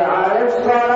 على الصلاة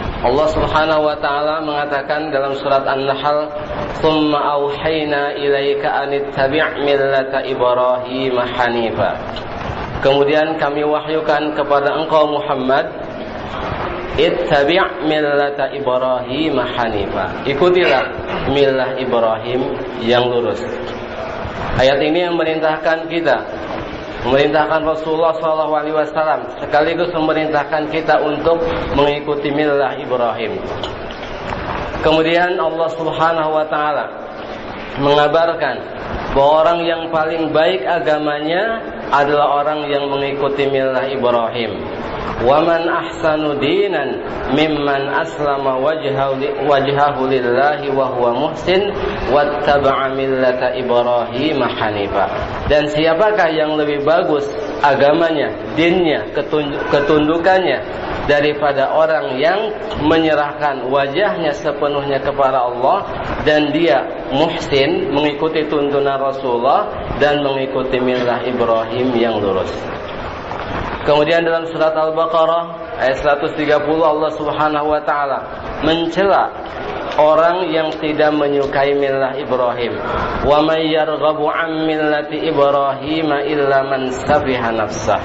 Allah Subhanahu wa taala mengatakan dalam surat An-Nahl, "Tsumma auhayna ilaika an ittabi' millata Ibrahim hanifa." Kemudian kami wahyukan kepada engkau Muhammad, "Ittabi' millata Ibrahim hanifa." Ikutilah milah Ibrahim yang lurus. Ayat ini yang merintahkan kita memerintahkan Rasulullah SAW sekaligus memerintahkan kita untuk mengikuti milah Ibrahim. Kemudian Allah Subhanahu wa taala mengabarkan bahwa orang yang paling baik agamanya adalah orang yang mengikuti milah Ibrahim. Waman ahsanu dinan mimman aslama wajhahu lillahi wa huwa muhsin wattaba'a millata Ibrahim hanifa. Dan siapakah yang lebih bagus agamanya, dinnya, ketundukannya daripada orang yang menyerahkan wajahnya sepenuhnya kepada Allah dan dia muhsin mengikuti tuntunan Rasulullah dan mengikuti milah Ibrahim yang lurus. Kemudian dalam surat Al-Baqarah ayat 130 Allah Subhanahu wa taala mencela orang yang tidak menyukai milah Ibrahim. Wa may yarghabu an millati Ibrahim illa man safiha nafsah.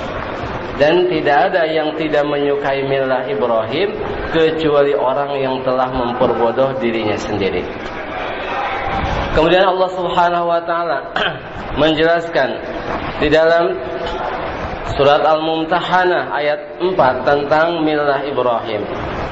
Dan tidak ada yang tidak menyukai milah Ibrahim kecuali orang yang telah memperbodoh dirinya sendiri. Kemudian Allah Subhanahu wa taala menjelaskan di dalam surat Al-Mumtahanah ayat 4 tentang milah Ibrahim.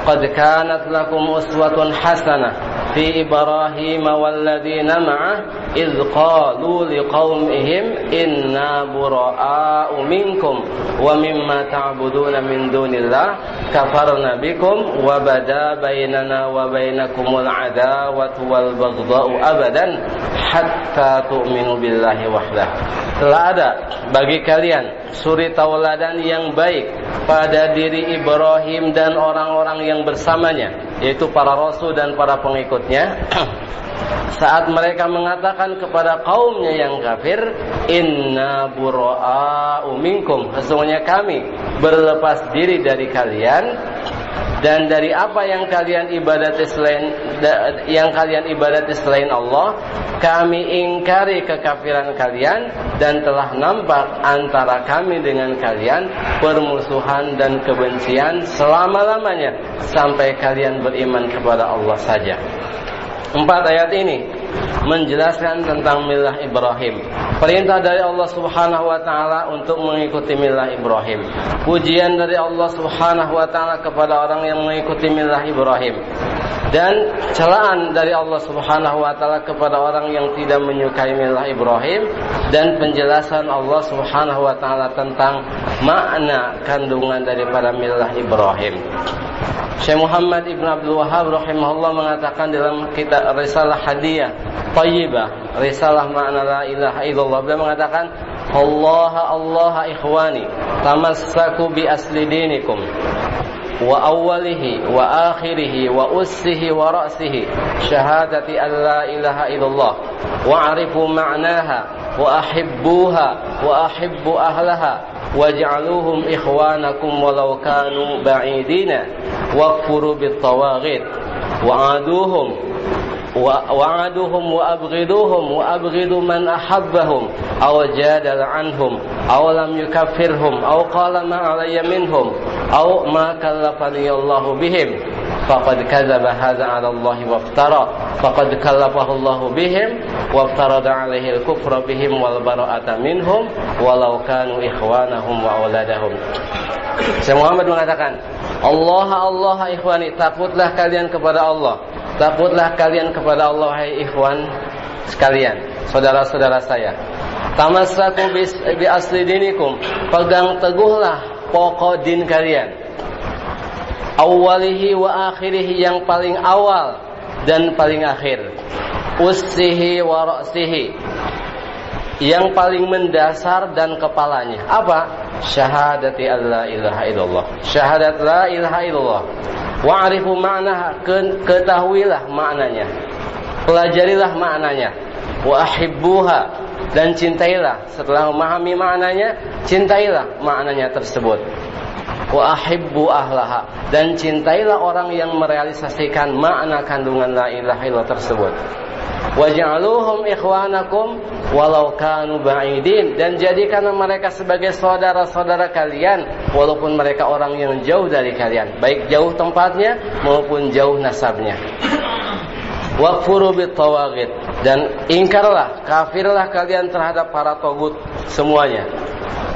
Qad kanat lakum uswatun hasanah fi Ibrahim walladzina ma'ah إذ قالوا لقومهم إنا براء منكم ومما تعبدون من دون الله كفرنا بكم وبدا بيننا وبينكم العداوة والبغضاء أبدا حتى تؤمنوا بالله وحده telah ada bagi kalian suri tauladan yang baik pada diri Ibrahim dan orang-orang yang bersamanya yaitu para rasul dan para pengikutnya saat mereka mengatakan kepada kaumnya yang kafir inna bura'a'u minkum. Sesungguhnya kami berlepas diri dari kalian dan dari apa yang kalian ibadati selain yang kalian ibadati selain Allah kami ingkari kekafiran kalian dan telah nampak antara kami dengan kalian permusuhan dan kebencian selama-lamanya sampai kalian beriman kepada Allah saja Empat ayat ini menjelaskan tentang milah Ibrahim. Perintah dari Allah Subhanahu wa taala untuk mengikuti milah Ibrahim. Pujian dari Allah Subhanahu wa taala kepada orang yang mengikuti milah Ibrahim. Dan celaan dari Allah Subhanahu wa taala kepada orang yang tidak menyukai milah Ibrahim dan penjelasan Allah Subhanahu wa taala tentang makna kandungan daripada milah Ibrahim. Syekh Muhammad Ibn Abdul Wahab rahimahullah mengatakan dalam kitab Risalah Hadiyah Tayyibah, Risalah makna la ilaha illallah beliau mengatakan Allah Allah ikhwani tamassaku bi asli dinikum وأوله وآخره وأسه ورأسه شهادة أن لا إله إلا الله واعرفوا معناها وأحبوها وأحبوا أهلها واجعلوهم إخوانكم ولو كانوا بعيدين واكفروا بالطواغيت وعادوهم وعادوهم وأبغضوهم وأبغضوا من أحبهم أو جادل عنهم أو لم يكفرهم أو قال ما علي منهم أو ما كلفني الله بهم فقد كذب هذا على الله وافترى فقد كلفه الله بهم وافترض عليه الكفر بهم والبراءة منهم ولو كانوا إخوانهم وأولادهم Syekh Muhammad mengatakan, Allah Allah ikhwani, takutlah kalian kepada Allah. Takutlah kalian kepada Allah hai ikhwan sekalian, saudara-saudara saya. Tamassaku bi asli dinikum. Pegang teguhlah pokok din kalian. Awalihi wa akhirihi yang paling awal dan paling akhir. Ussihi wa ra'sihi yang paling mendasar dan kepalanya. Apa? syahadati alla ilaha illallah. Syahadat la ilaha illallah. Wa'rifu ma'naha, ketahuilah maknanya. Pelajarilah maknanya. Wa ahibbuha dan cintailah setelah memahami maknanya, cintailah maknanya tersebut. Wa ahibbu ahlaha dan cintailah orang yang merealisasikan makna kandungan la ilaha tersebut waj'aluhum ikhwanakum walau kanu ba'idin. Dan jadikan mereka sebagai saudara-saudara kalian walaupun mereka orang yang jauh dari kalian. Baik jauh tempatnya maupun jauh nasabnya. Wakfuru bitawagid dan ingkarlah kafirlah kalian terhadap para togut semuanya.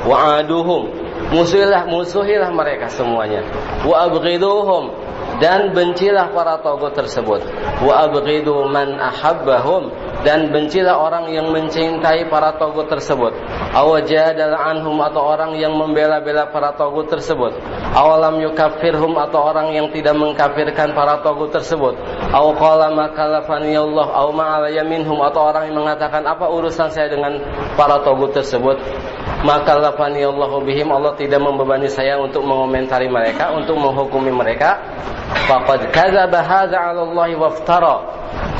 Wa'aduhum. Musuhilah musuhilah mereka semuanya. Wa abghiduhum dan bencilah para togut tersebut. Wa abghidu man ahabbahum. Dan bencilah orang yang mencintai para togut tersebut. Awajadal anhum atau orang yang membela-bela para togut tersebut. Awalam yukaffirhum atau orang yang tidak mengkafirkan para togut tersebut. Aw qala ma kalafani Allah aw ma minhum atau orang yang mengatakan apa urusan saya dengan para togut tersebut maka lafani Allah bihim Allah tidak membebani saya untuk mengomentari mereka untuk menghukumi mereka faqad kadzaba hadza 'ala Allah waftara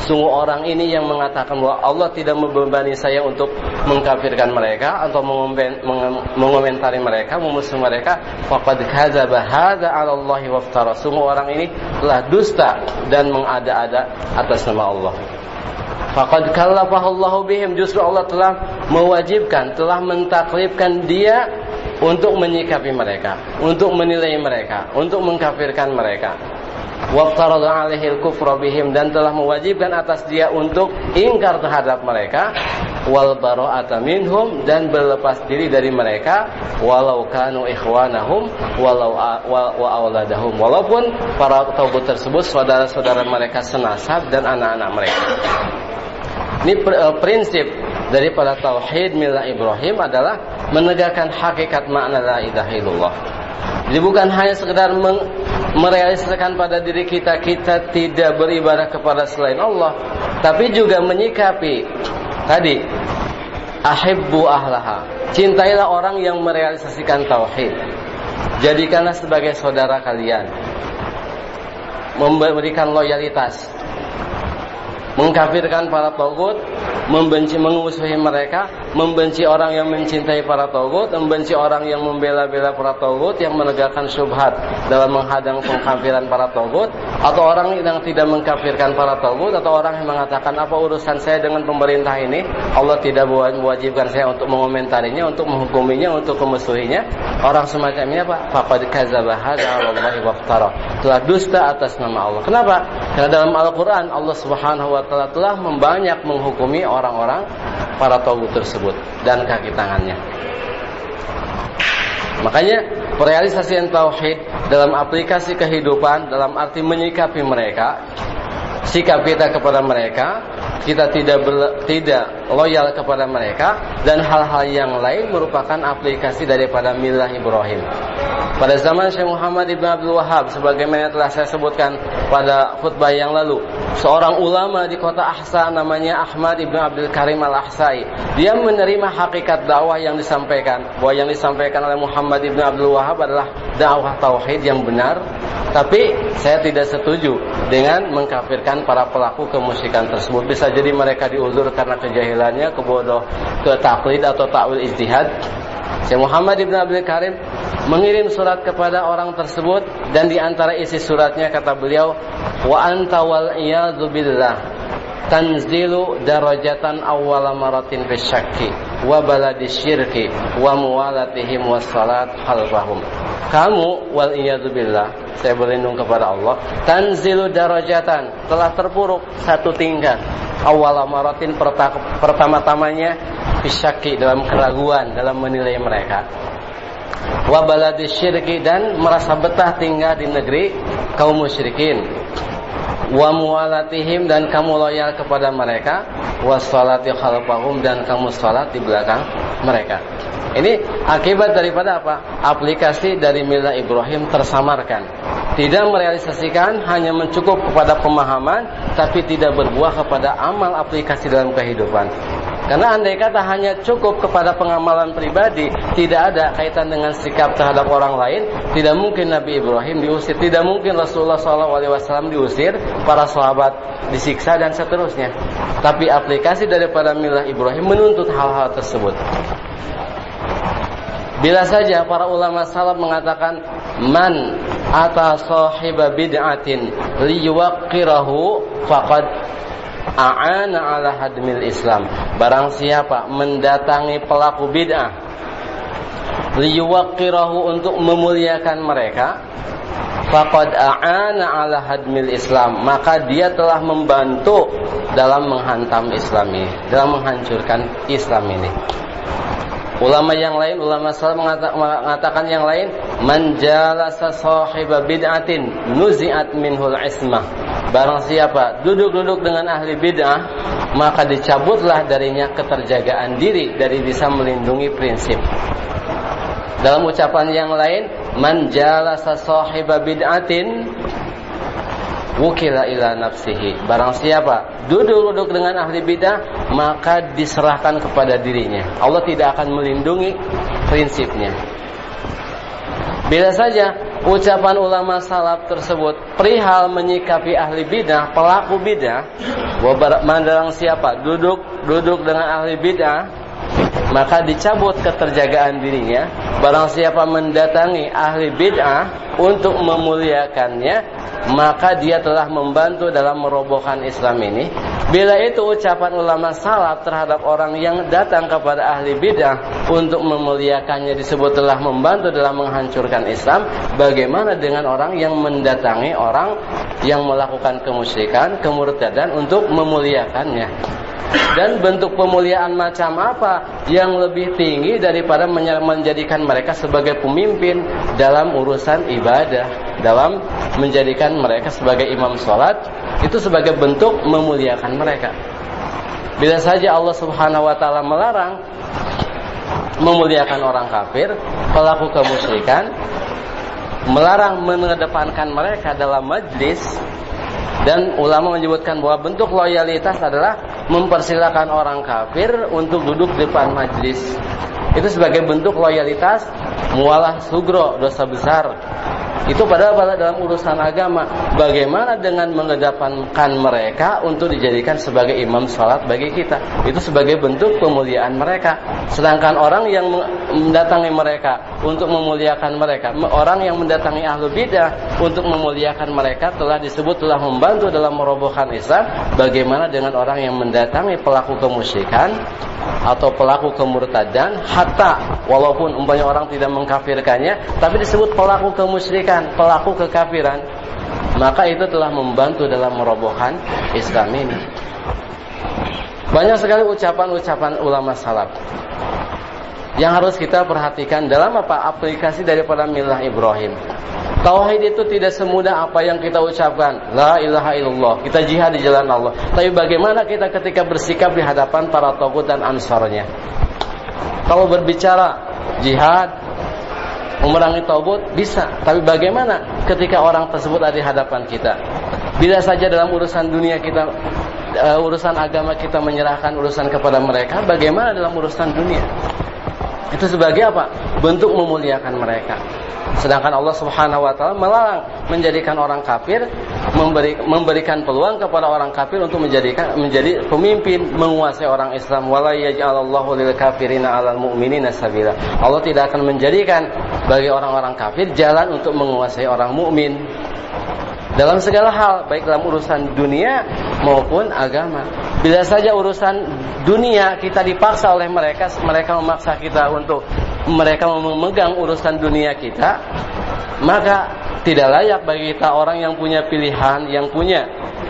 Sungguh orang ini yang mengatakan bahwa Allah tidak membebani saya untuk mengkafirkan mereka atau mengomentari mereka, memusuh mereka, faqad kadzaba hadza 'ala Allah waftara. Sungguh orang ini telah dusta dan mengada-ada atas nama Allah. Faqad kallafahallahu bihim justru Allah telah mewajibkan, telah mentaklifkan dia untuk menyikapi mereka, untuk menilai mereka, untuk mengkafirkan mereka. Waftarada alaihil kufra bihim dan telah mewajibkan atas dia untuk ingkar terhadap mereka wal bara'ata minhum dan berlepas diri dari mereka walau kanu ikhwanahum walau wa, wa auladahum walaupun para taubat tersebut saudara-saudara mereka senasab dan anak-anak mereka. Ini prinsip daripada tauhid milah Ibrahim adalah menegakkan hakikat makna la ilaha illallah. Jadi bukan hanya sekedar merealisasikan pada diri kita kita tidak beribadah kepada selain Allah, tapi juga menyikapi tadi ahibbu ahlaha. Cintailah orang yang merealisasikan tauhid. Jadikanlah sebagai saudara kalian. Memberikan loyalitas mengkafirkan para togut, membenci mengusuhi mereka, membenci orang yang mencintai para togut, membenci orang yang membela-bela para togut, yang menegakkan syubhat dalam menghadang pengkafiran para togut, atau orang yang tidak mengkafirkan para togut, atau orang yang mengatakan apa urusan saya dengan pemerintah ini, Allah tidak mewajibkan saya untuk mengomentarinya, untuk menghukuminya, untuk memusuhinya. Orang semacam ini apa? Faqad kadzaba hadza 'ala Allah waftara. Telah dusta atas nama Allah. Kenapa? Karena dalam Al-Qur'an Allah Subhanahu wa taala telah membanyak menghukumi orang-orang para togut tersebut dan kaki tangannya. Makanya realisasi tauhid dalam aplikasi kehidupan dalam arti menyikapi mereka sikap kita kepada mereka, kita tidak ber, tidak loyal kepada mereka dan hal-hal yang lain merupakan aplikasi daripada milah Ibrahim. Pada zaman Syekh Muhammad Ibn Abdul Wahab sebagaimana telah saya sebutkan pada khutbah yang lalu, seorang ulama di kota Ahsa namanya Ahmad Ibn Abdul Karim Al-Ahsai. Dia menerima hakikat dakwah yang disampaikan, bahwa yang disampaikan oleh Muhammad Ibn Abdul Wahab adalah dakwah tauhid yang benar, tapi saya tidak setuju dengan mengkafirkan para pelaku kemusyrikan tersebut. Bisa jadi mereka diuzur karena kejahilannya, kebodoh, ketaklid atau takwil ijtihad. Syekh Muhammad Ibn Abdul Karim mengirim surat kepada orang tersebut dan di antara isi suratnya kata beliau wa anta wal tanzilu darajatan awwala maratin fi syakki wa baladi syirki wa muwalatihim was salat khalfahum. Kamu wal iyadzu billah saya berlindung kepada Allah tanzilu darajatan telah terpuruk satu tingkat. Awwala maratin pertama-tamanya fi syakki dalam keraguan dalam menilai mereka. Wa baladi syirki dan merasa betah tinggal di negeri kaum musyrikin wa muwalatihim dan kamu loyal kepada mereka wa salati khalfahum dan kamu salat di belakang mereka. Ini akibat daripada apa? Aplikasi dari milah Ibrahim tersamarkan. Tidak merealisasikan hanya mencukup kepada pemahaman tapi tidak berbuah kepada amal aplikasi dalam kehidupan karena andai kata hanya cukup kepada pengamalan pribadi, tidak ada kaitan dengan sikap terhadap orang lain, tidak mungkin Nabi Ibrahim diusir, tidak mungkin Rasulullah SAW diusir, para sahabat disiksa dan seterusnya. Tapi aplikasi daripada milah Ibrahim menuntut hal-hal tersebut. Bila saja para ulama salaf mengatakan man ata sahiba bid'atin liyuwaqqirahu faqad a'ana ala hadmil Islam. Barang siapa mendatangi pelaku bid'ah liyuwaqqirahu untuk memuliakan mereka, faqad a'ana ala hadmil Islam, maka dia telah membantu dalam menghantam Islam ini, dalam menghancurkan Islam ini. Ulama yang lain, ulama salaf mengatakan yang lain, man jalasa sahiba bid'atin nuzi'at minhul ismah. Barang siapa duduk-duduk dengan ahli bid'ah, maka dicabutlah darinya keterjagaan diri dari bisa melindungi prinsip. Dalam ucapan yang lain, man jalasa sahiba bid'atin wukila ila nafsihi. Barang siapa duduk-duduk dengan ahli bidah, maka diserahkan kepada dirinya. Allah tidak akan melindungi prinsipnya. Bila saja ucapan ulama salaf tersebut perihal menyikapi ahli bidah, pelaku bidah, barang siapa duduk duduk dengan ahli bidah, maka dicabut keterjagaan dirinya. Barang siapa mendatangi ahli bid'ah untuk memuliakannya, maka dia telah membantu dalam merobohkan Islam ini. Bila itu ucapan ulama salaf terhadap orang yang datang kepada ahli bidah untuk memuliakannya disebut telah membantu dalam menghancurkan Islam, bagaimana dengan orang yang mendatangi orang yang melakukan kemusyrikan, kemurtadan untuk memuliakannya? Dan bentuk pemuliaan macam apa yang lebih tinggi daripada menjadikan mereka sebagai pemimpin dalam urusan ibadah, dalam menjadikan mereka sebagai imam sholat, itu sebagai bentuk memuliakan mereka. Bila saja Allah Subhanahu wa taala melarang memuliakan orang kafir, pelaku kemusyrikan, melarang mengedepankan mereka dalam majlis dan ulama menyebutkan bahwa bentuk loyalitas adalah mempersilahkan orang kafir untuk duduk di depan majlis. Itu sebagai bentuk loyalitas mualah sugro dosa besar itu padahal pada dalam urusan agama. Bagaimana dengan mengedepankan mereka untuk dijadikan sebagai imam sholat bagi kita? Itu sebagai bentuk pemuliaan mereka. Sedangkan orang yang mendatangi mereka untuk memuliakan mereka, orang yang mendatangi ahlu bidah untuk memuliakan mereka telah disebut telah membantu dalam merobohkan Islam. Bagaimana dengan orang yang mendatangi pelaku kemusyrikan atau pelaku kemurtadan hatta walaupun umpamanya orang tidak mengkafirkannya tapi disebut pelaku kemusyrikan, pelaku kekafiran, maka itu telah membantu dalam merobohkan Islam ini. Banyak sekali ucapan-ucapan ulama salaf yang harus kita perhatikan dalam apa aplikasi daripada milah Ibrahim. Tauhid itu tidak semudah apa yang kita ucapkan. La ilaha illallah. Kita jihad di jalan Allah. Tapi bagaimana kita ketika bersikap di hadapan para togut dan ansarnya? Kalau berbicara jihad, memerangi togut bisa. Tapi bagaimana ketika orang tersebut ada di hadapan kita? Bila saja dalam urusan dunia kita uh, urusan agama kita menyerahkan urusan kepada mereka, bagaimana dalam urusan dunia? Itu sebagai apa? Bentuk memuliakan mereka. Sedangkan Allah Subhanahu wa taala melarang menjadikan orang kafir memberi, memberikan peluang kepada orang kafir untuk menjadikan menjadi pemimpin menguasai orang Islam lil kafirina 'alal mu'minina sabila. Allah tidak akan menjadikan bagi orang-orang kafir jalan untuk menguasai orang mukmin dalam segala hal baik dalam urusan dunia maupun agama. Bila saja urusan dunia kita dipaksa oleh mereka, mereka memaksa kita untuk mereka memegang urusan dunia kita, maka tidak layak bagi kita orang yang punya pilihan, yang punya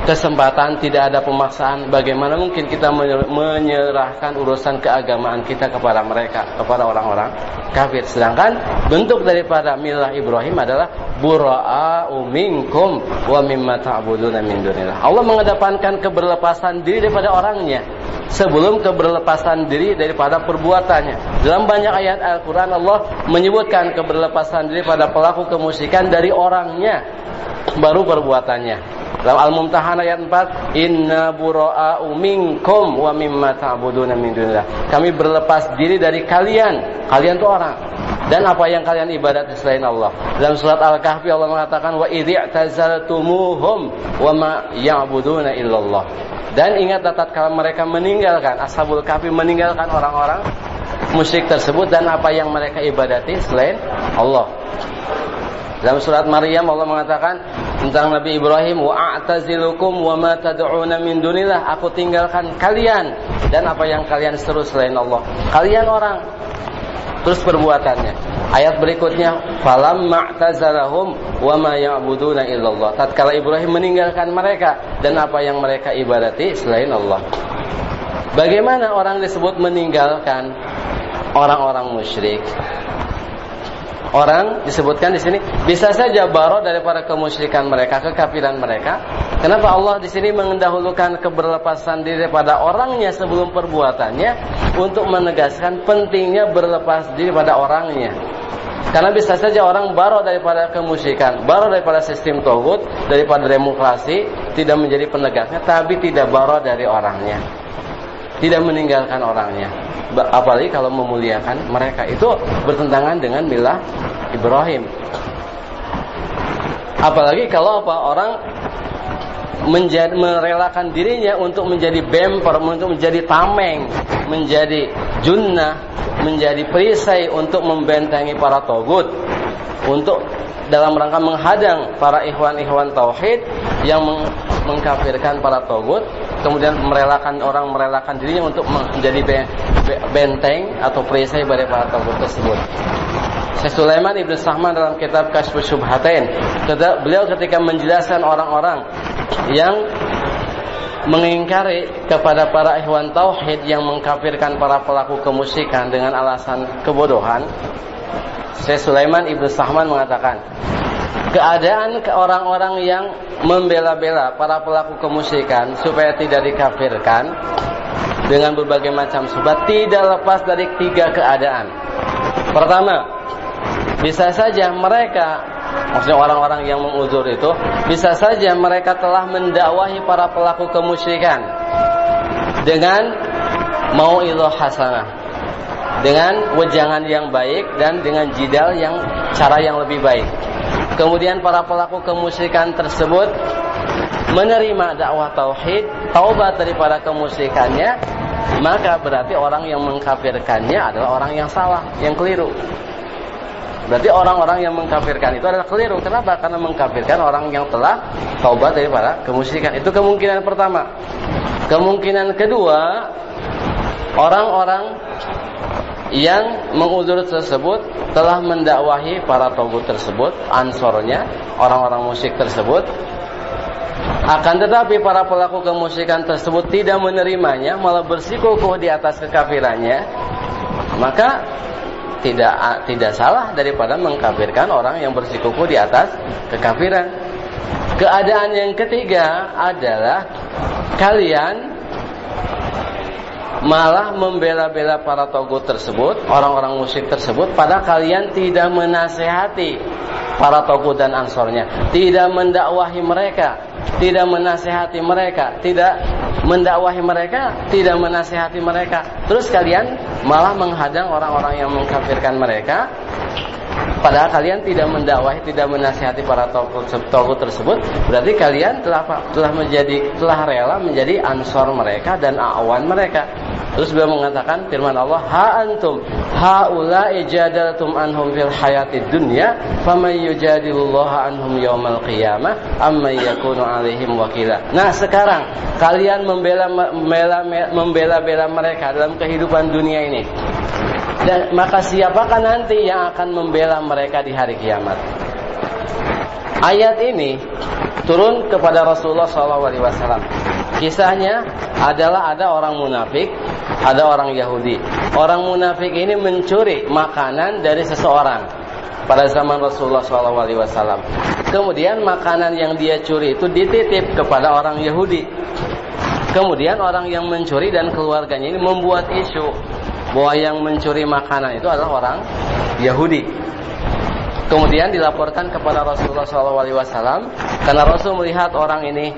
kesempatan, tidak ada pemaksaan. Bagaimana mungkin kita menyerahkan urusan keagamaan kita kepada mereka, kepada orang-orang kafir. Sedangkan bentuk daripada milah Ibrahim adalah bura'a'u minkum wa mimma ta'buduna min dunillah. Allah mengedepankan keberlepasan diri daripada orangnya sebelum keberlepasan diri daripada perbuatannya. Dalam banyak ayat Al-Qur'an Allah menyebutkan keberlepasan diri pada pelaku kemusikan dari orangnya baru perbuatannya. Dalam Al-Mumtahan ayat 4, "Inna bura'a'u minkum wa mimma ta'buduna min dunillah." Kami berlepas diri dari kalian. Kalian itu orang. Dan apa yang kalian ibadati selain Allah. Dalam surat Al-Kahfi Allah mengatakan, "Wa idhi'tazaltumuhum wa ma ya'buduna illallah." Dan ingat tatkala mereka meninggalkan Ashabul Kahfi meninggalkan orang-orang musyrik tersebut dan apa yang mereka ibadati selain Allah. Dalam surat Maryam Allah mengatakan tentang Nabi Ibrahim wa a'tazilukum wa ma tad'una min dunillah aku tinggalkan kalian dan apa yang kalian seru selain Allah. Kalian orang terus perbuatannya. Ayat berikutnya falam ma'tazalahum wa ma ya'buduna illallah. Tatkala Ibrahim meninggalkan mereka dan apa yang mereka ibadati selain Allah. Bagaimana orang disebut meninggalkan orang-orang musyrik? Orang disebutkan di sini bisa saja baro daripada kemusyrikan mereka, kekafiran mereka. Kenapa Allah di sini mendahulukan keberlepasan diri pada orangnya sebelum perbuatannya untuk menegaskan pentingnya berlepas diri pada orangnya. Karena bisa saja orang baro daripada kemusyrikan, baro daripada sistem togut, daripada demokrasi, tidak menjadi penegaknya, tapi tidak baro dari orangnya. Tidak meninggalkan orangnya. Apalagi kalau memuliakan mereka. Itu bertentangan dengan milah Ibrahim. Apalagi kalau apa orang menjadi merelakan dirinya untuk menjadi bemper untuk menjadi tameng menjadi junnah menjadi perisai untuk membentengi para togut untuk dalam rangka menghadang para ikhwan-ikhwan tauhid yang mengkafirkan para togut kemudian merelakan orang merelakan dirinya untuk menjadi be- be- benteng atau perisai dari para togut tersebut. Syekh Sulaiman Ibn Sahman dalam kitab Kashfus Syubhatain, kata- beliau ketika menjelaskan orang-orang yang mengingkari kepada para ikhwan tauhid yang mengkafirkan para pelaku kemusyrikan dengan alasan kebodohan. Syekh Sulaiman Ibn Sahman mengatakan, keadaan ke orang-orang yang membela-bela para pelaku kemusyrikan supaya tidak dikafirkan dengan berbagai macam sebab tidak lepas dari tiga keadaan. Pertama, bisa saja mereka maksudnya orang-orang yang menguzur itu bisa saja mereka telah mendakwahi para pelaku kemusyrikan dengan mau hasanah dengan wejangan yang baik dan dengan jidal yang cara yang lebih baik. Kemudian para pelaku kemusyrikan tersebut menerima dakwah tauhid, taubat daripada kemusyrikannya, maka berarti orang yang mengkafirkannya adalah orang yang salah, yang keliru. Berarti orang-orang yang mengkafirkan itu adalah keliru. Kenapa? Karena mengkafirkan orang yang telah taubat daripada kemusyrikan. Itu kemungkinan pertama. Kemungkinan kedua, orang-orang yang menguzur tersebut telah mendakwahi para togut tersebut, ansornya, orang-orang musyrik tersebut. Akan tetapi para pelaku kemusyrikan tersebut tidak menerimanya, malah bersikukuh di atas kekafirannya. Maka tidak tidak salah daripada mengkafirkan orang yang bersikukuh di atas kekafiran. Keadaan yang ketiga adalah kalian malah membela-bela para togut tersebut, orang-orang musyrik tersebut, pada kalian tidak menasehati para togut dan ansornya, tidak mendakwahi mereka, tidak menasehati mereka, tidak mendakwahi mereka, tidak menasehati mereka. Terus kalian malah menghadang orang-orang yang mengkafirkan mereka Padahal kalian tidak mendakwahi, tidak menasihati para tokoh tersebut, berarti kalian telah telah menjadi telah rela menjadi ansor mereka dan awan mereka. Terus beliau mengatakan firman Allah, "Ha antum haula ijadaltum anhum fil hayatid dunya, faman yujadilullaha anhum yaumal qiyamah amma yakunu alaihim wakila." Nah, sekarang kalian membela membela membela-bela mereka dalam kehidupan dunia ini. Dan maka siapakah nanti yang akan membela mereka di hari kiamat? Ayat ini turun kepada Rasulullah SAW. Kisahnya adalah ada orang munafik, ada orang Yahudi. Orang munafik ini mencuri makanan dari seseorang pada zaman Rasulullah SAW. Kemudian makanan yang dia curi itu dititip kepada orang Yahudi. Kemudian orang yang mencuri dan keluarganya ini membuat isu bahwa yang mencuri makanan itu adalah orang Yahudi. Kemudian dilaporkan kepada Rasulullah SAW karena Rasul melihat orang ini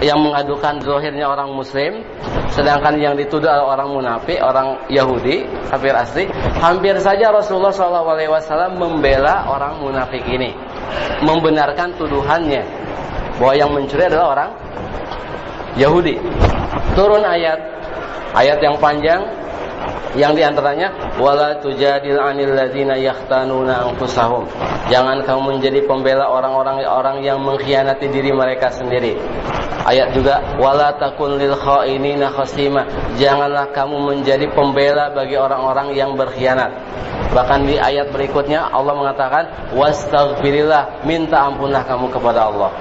yang mengadukan zohirnya orang Muslim, sedangkan yang dituduh adalah orang munafik, orang Yahudi, kafir asli. Hampir saja Rasulullah SAW membela orang munafik ini, membenarkan tuduhannya bahwa yang mencuri adalah orang Yahudi. Turun ayat, ayat yang panjang yang di antaranya wala tujadil anil ladzina yahtanuna anfusahum. Jangan kamu menjadi pembela orang-orang orang yang mengkhianati diri mereka sendiri. Ayat juga wala takun lil khainina khasima. Janganlah kamu menjadi pembela bagi orang-orang yang berkhianat. Bahkan di ayat berikutnya Allah mengatakan wastaghfirillah, minta ampunlah kamu kepada Allah.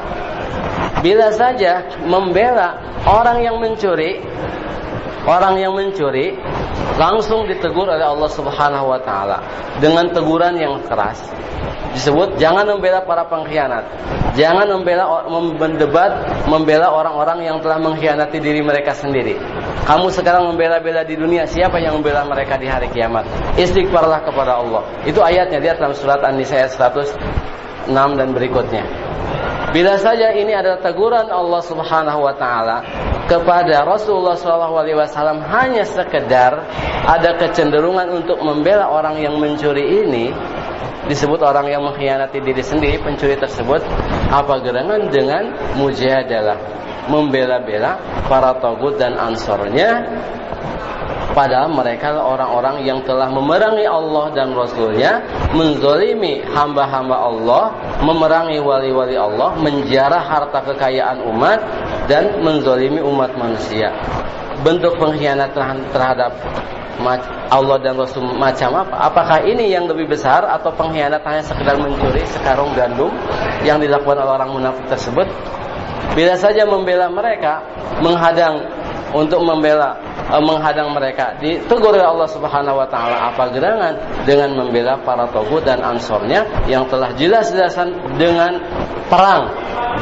Bila saja membela orang yang mencuri, orang yang mencuri langsung ditegur oleh Allah Subhanahu wa taala dengan teguran yang keras. Disebut jangan membela para pengkhianat. Jangan membela mendebat membela orang-orang yang telah mengkhianati diri mereka sendiri. Kamu sekarang membela-bela di dunia, siapa yang membela mereka di hari kiamat? Istighfarlah kepada Allah. Itu ayatnya dia dalam surat An-Nisa ayat 106 dan berikutnya. Bila saja ini adalah teguran Allah Subhanahu wa taala kepada Rasulullah SAW hanya sekedar ada kecenderungan untuk membela orang yang mencuri ini disebut orang yang mengkhianati diri sendiri pencuri tersebut apa gerangan dengan mujadalah membela-bela para togut dan ansornya Padahal mereka orang-orang yang telah memerangi Allah dan Rasulnya, menzolimi hamba-hamba Allah, memerangi wali-wali Allah, menjarah harta kekayaan umat, dan menzolimi umat manusia. Bentuk pengkhianatan terhadap Allah dan Rasul macam apa? Apakah ini yang lebih besar atau pengkhianat hanya sekedar mencuri sekarung gandum yang dilakukan oleh orang munafik tersebut? Bila saja membela mereka, menghadang untuk membela uh, menghadang mereka. Ditegur oleh Allah Subhanahu wa taala apa gerangan dengan membela para togut dan ansornya yang telah jelas-jelasan dengan perang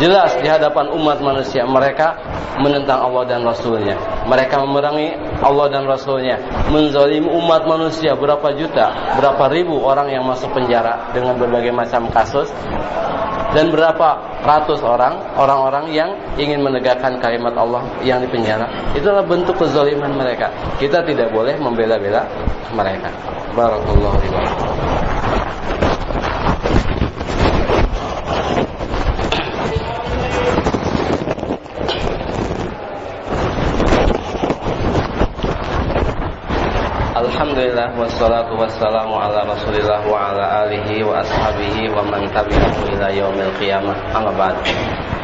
jelas di hadapan umat manusia? Mereka menentang Allah dan Rasulnya. Mereka memerangi Allah dan Rasulnya. Menzalimi umat manusia berapa juta berapa ribu orang yang masuk penjara dengan berbagai macam kasus dan berapa ratus orang orang-orang yang ingin menegakkan kalimat Allah yang dipenjara itulah bentuk kezaliman mereka. Kita tidak boleh membela-bela mereka. Barakallahu Alhamdulillah wassalatu wassalamu ala Rasulillah wa ala alihi wa ashabihi wa man tabi'ahu ila yaumil qiyamah. Amma ba'd.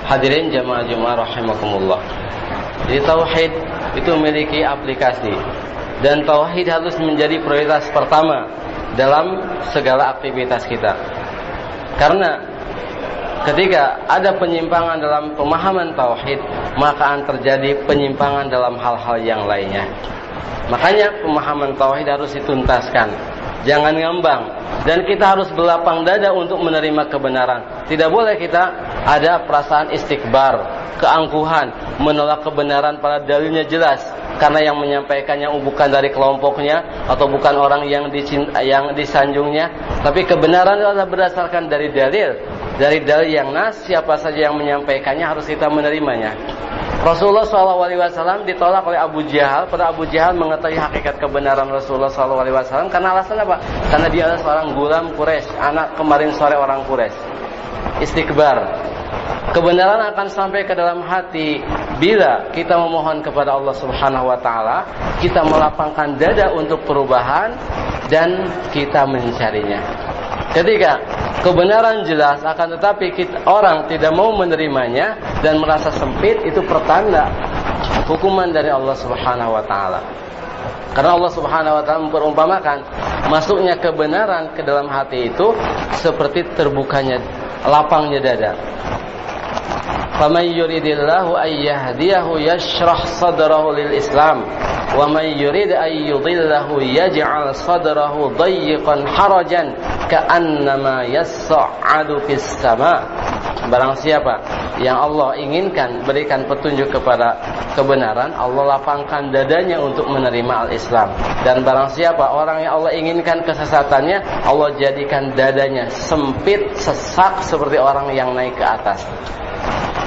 Hadirin jamaah Jumat rahimakumullah. Jadi tauhid itu memiliki aplikasi dan tauhid harus menjadi prioritas pertama dalam segala aktivitas kita. Karena ketika ada penyimpangan dalam pemahaman tauhid, maka akan terjadi penyimpangan dalam hal-hal yang lainnya. Makanya pemahaman tauhid harus dituntaskan. Jangan ngambang dan kita harus berlapang dada untuk menerima kebenaran. Tidak boleh kita ada perasaan istikbar, keangkuhan, menolak kebenaran pada dalilnya jelas karena yang menyampaikannya bukan dari kelompoknya atau bukan orang yang yang disanjungnya, tapi kebenaran adalah berdasarkan dari dalil. Dari dalil yang nas, siapa saja yang menyampaikannya harus kita menerimanya. Rasulullah SAW ditolak oleh Abu Jahal. Pada Abu Jahal mengetahui hakikat kebenaran Rasulullah SAW karena alasan apa? Karena dia adalah seorang gulam Quraisy, anak kemarin sore orang Quraisy. Istikbar. Kebenaran akan sampai ke dalam hati bila kita memohon kepada Allah Subhanahu wa taala, kita melapangkan dada untuk perubahan dan kita mencarinya. Ketika kebenaran jelas akan tetapi kita, orang tidak mau menerimanya dan merasa sempit itu pertanda hukuman dari Allah Subhanahu wa taala. Karena Allah Subhanahu wa taala memperumpamakan masuknya kebenaran ke dalam hati itu seperti terbukanya lapangnya dada. Faman yuridillahu ay yahdiyahu yashrah sadrahu lil Islam wa man yurid ay yudillahu yaj'al sadrahu dayyiqan harajan ka'annama yas'adu fis sama. Barang siapa yang Allah inginkan berikan petunjuk kepada kebenaran, Allah lapangkan dadanya untuk menerima al-Islam. Dan barang siapa orang yang Allah inginkan kesesatannya, Allah jadikan dadanya sempit, sesak seperti orang yang naik ke atas.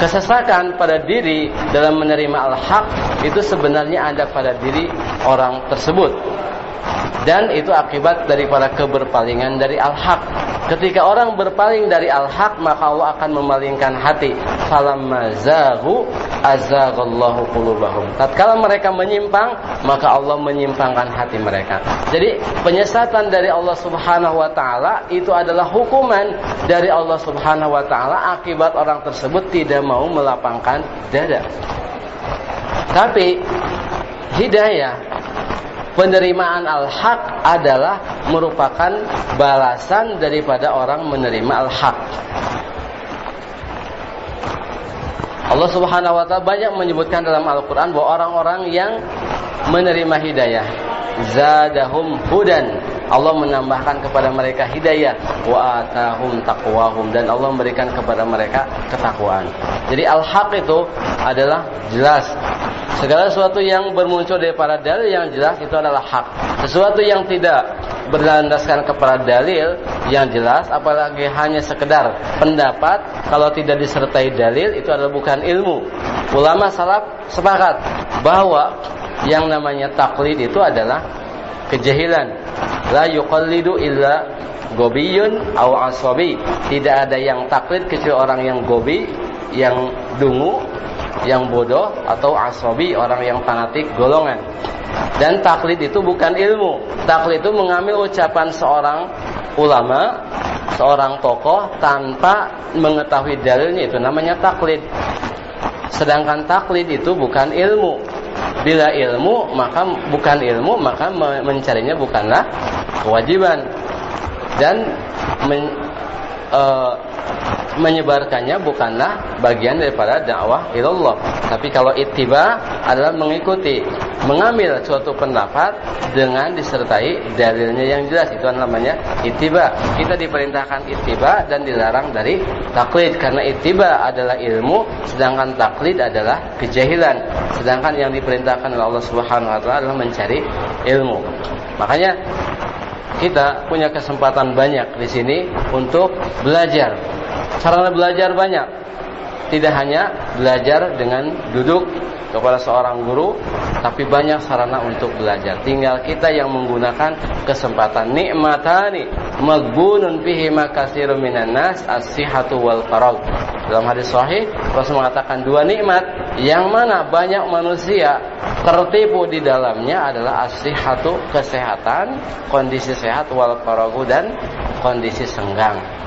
Kesesakan pada diri dalam menerima al-haq itu sebenarnya ada pada diri orang tersebut. Dan itu akibat daripada keberpalingan dari al-haq. Ketika orang berpaling dari al-haq, maka Allah akan memalingkan hati. Falamma zaghu azaghallahu qulubahum. Tatkala mereka menyimpang, maka Allah menyimpangkan hati mereka. Jadi, penyesatan dari Allah Subhanahu wa taala itu adalah hukuman dari Allah Subhanahu wa taala akibat orang tersebut tidak mau melapangkan dada. Tapi hidayah penerimaan al-haq adalah merupakan balasan daripada orang menerima al-haq. Allah Subhanahu wa taala banyak menyebutkan dalam Al-Qur'an bahwa orang-orang yang menerima hidayah zadahum hudan Allah menambahkan kepada mereka hidayah wa atahum taqwahum dan Allah memberikan kepada mereka ketakwaan. Jadi al-haq itu adalah jelas. Segala sesuatu yang bermuncul daripada dalil yang jelas itu adalah hak. Sesuatu yang tidak berlandaskan kepada dalil yang jelas apalagi hanya sekedar pendapat kalau tidak disertai dalil itu adalah bukan ilmu. Ulama salaf sepakat bahwa yang namanya taklid itu adalah kejahilan. La yuqallidu illa gobiyun aw asabi. Tidak ada yang taklid kecuali orang yang gobi, yang dungu, yang bodoh atau asabi, orang yang fanatik golongan. Dan taklid itu bukan ilmu. Taklid itu mengambil ucapan seorang ulama, seorang tokoh tanpa mengetahui dalilnya itu namanya taklid. Sedangkan taklid itu bukan ilmu. Bila ilmu maka bukan ilmu maka mencarinya bukanlah kewajiban. Dan men, e, menyebarkannya bukanlah bagian daripada dakwah ilallah. Tapi kalau ittiba adalah mengikuti, mengambil suatu pendapat dengan disertai dalilnya yang jelas itu namanya ittiba. Kita diperintahkan ittiba dan dilarang dari taklid karena ittiba adalah ilmu sedangkan taklid adalah kejahilan. Sedangkan yang diperintahkan oleh Allah Subhanahu wa taala adalah mencari ilmu. Makanya kita punya kesempatan banyak di sini untuk belajar sarana belajar banyak. Tidak hanya belajar dengan duduk kepada seorang guru, tapi banyak sarana untuk belajar. Tinggal kita yang menggunakan kesempatan nikmatani magbunun fihi makasirun minan nas as-sihhatu wal farag. Dalam hadis sahih Rasul mengatakan dua nikmat yang mana banyak manusia tertipu di dalamnya adalah as-sihhatu kesehatan, kondisi sehat wal faragu dan kondisi senggang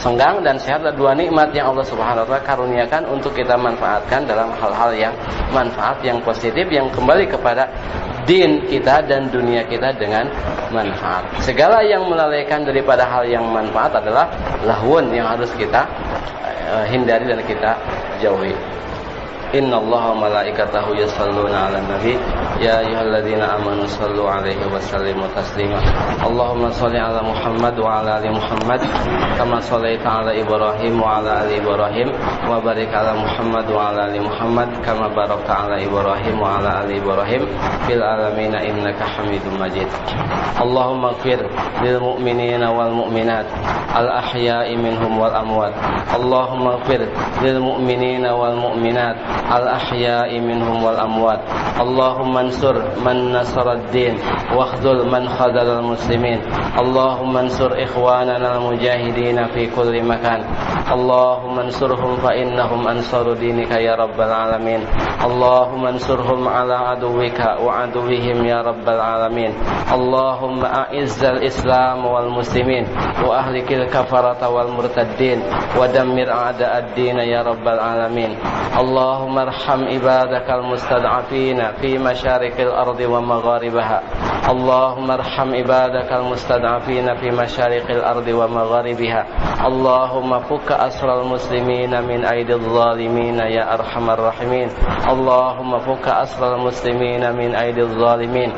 senggang dan sehat adalah dua nikmat yang Allah Subhanahu wa taala karuniakan untuk kita manfaatkan dalam hal-hal yang manfaat yang positif yang kembali kepada din kita dan dunia kita dengan manfaat. Segala yang melalaikan daripada hal yang manfaat adalah lahun yang harus kita uh, hindari dan kita jauhi. Inna Allah malaikatahu yusalluna ala nabi يا أيها الذين آمنوا صلوا عليه وسلموا تسليما. اللهم صل على محمد وعلى آل محمد كما صليت على إبراهيم وعلى آل إبراهيم وبارك على محمد وعلى آل محمد كما باركت على إبراهيم وعلى آل إبراهيم في العالمين إنك حميد مجيد. اللهم اغفر للمؤمنين والمؤمنات الأحياء منهم والأموات. اللهم اغفر للمؤمنين والمؤمنات الأحياء منهم والأموات. اللهم انصر من نصر الدين واخذل من خذل المسلمين. اللهم انصر إخواننا المجاهدين في كل مكان. اللهم انصرهم فإنهم أنصار دينك يا رب العالمين. اللهم انصرهم على عدوك وعدوهم يا رب العالمين. اللهم أعز الإسلام والمسلمين وأهلك الكفرة والمرتدين ودمر أعداء الدين يا رب العالمين. اللهم ارحم عبادك المستضعفين في مشارق الأرض ومغاربها. اللهم ارحم عبادك المستضعفين في مشارق الأرض ومغاربها. اللهم فك أسر المسلمين من أيدي الظالمين يا أرحم الراحمين. اللهم فك أسر المسلمين من أيدي الظالمين.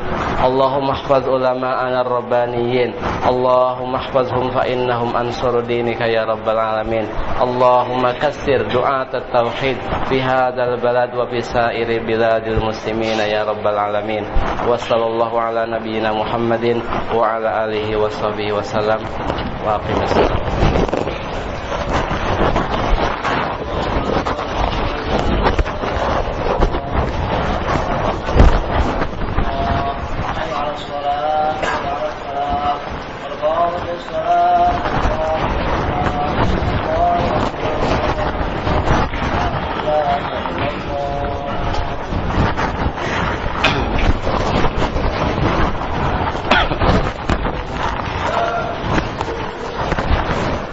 اللهم احفظ علماءنا الربانيين. اللهم احفظهم فإنهم أنصر دينك يا رب العالمين. اللهم كسر دعاة التوحيد في هذا البلد وفي سائر بلاد المسلمين يا رب العالمين. وصلى الله على نبينا محمد وعلى آله وصحبه وسلم. وأقم الصلاة.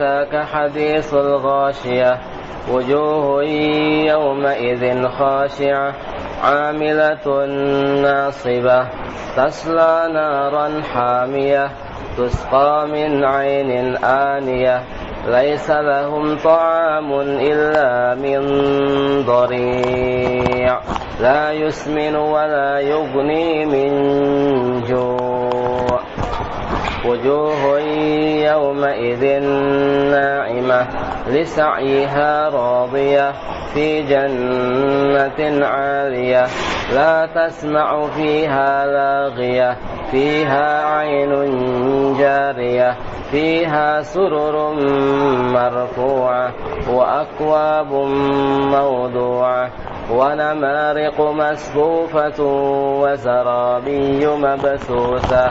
أتاك حديث الغاشية. وجوه يومئذ خاشعة. عاملة ناصبة. تصلى نارا حامية. تسقى من عين آنية. ليس لهم طعام إلا من ضريع. لا يسمن ولا يغني من جوع. وجوه يومئذ ناعمة لسعيها راضية في جنة عالية. لا تسمع فيها لاغية فيها عين جارية فيها سرر مرفوعة وأكواب موضوعة ونمارق مصفوفة وزرابي مبثوثة.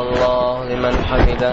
الله لمن حمده.